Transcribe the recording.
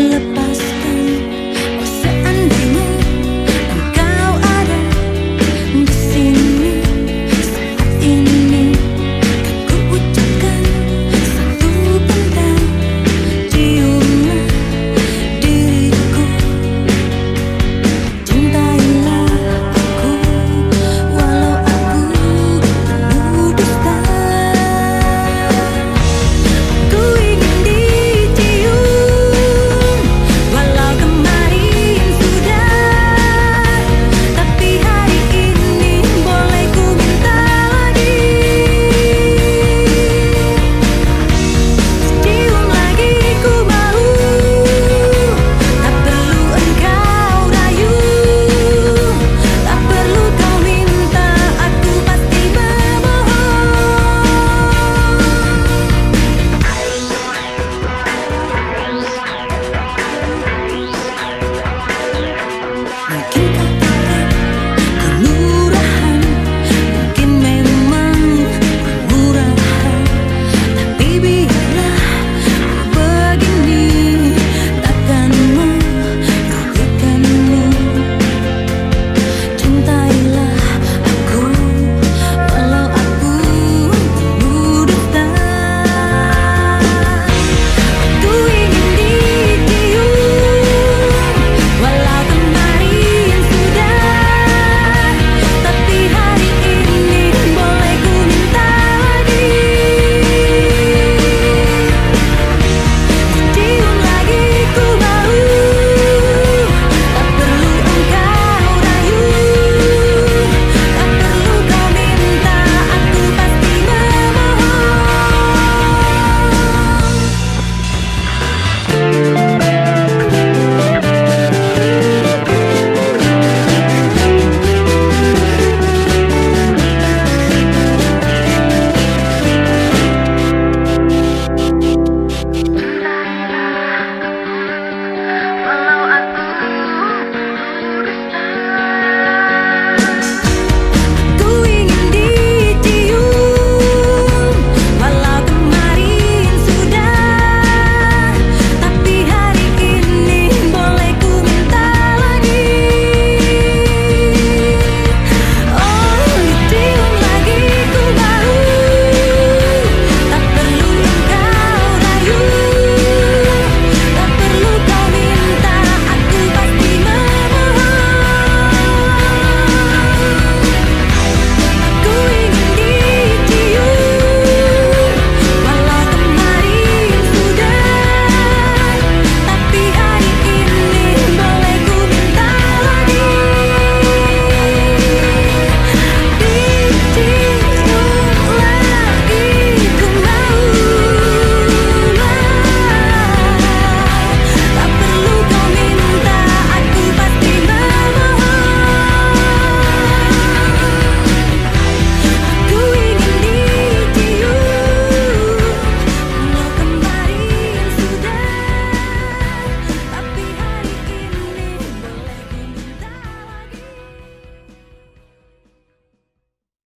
little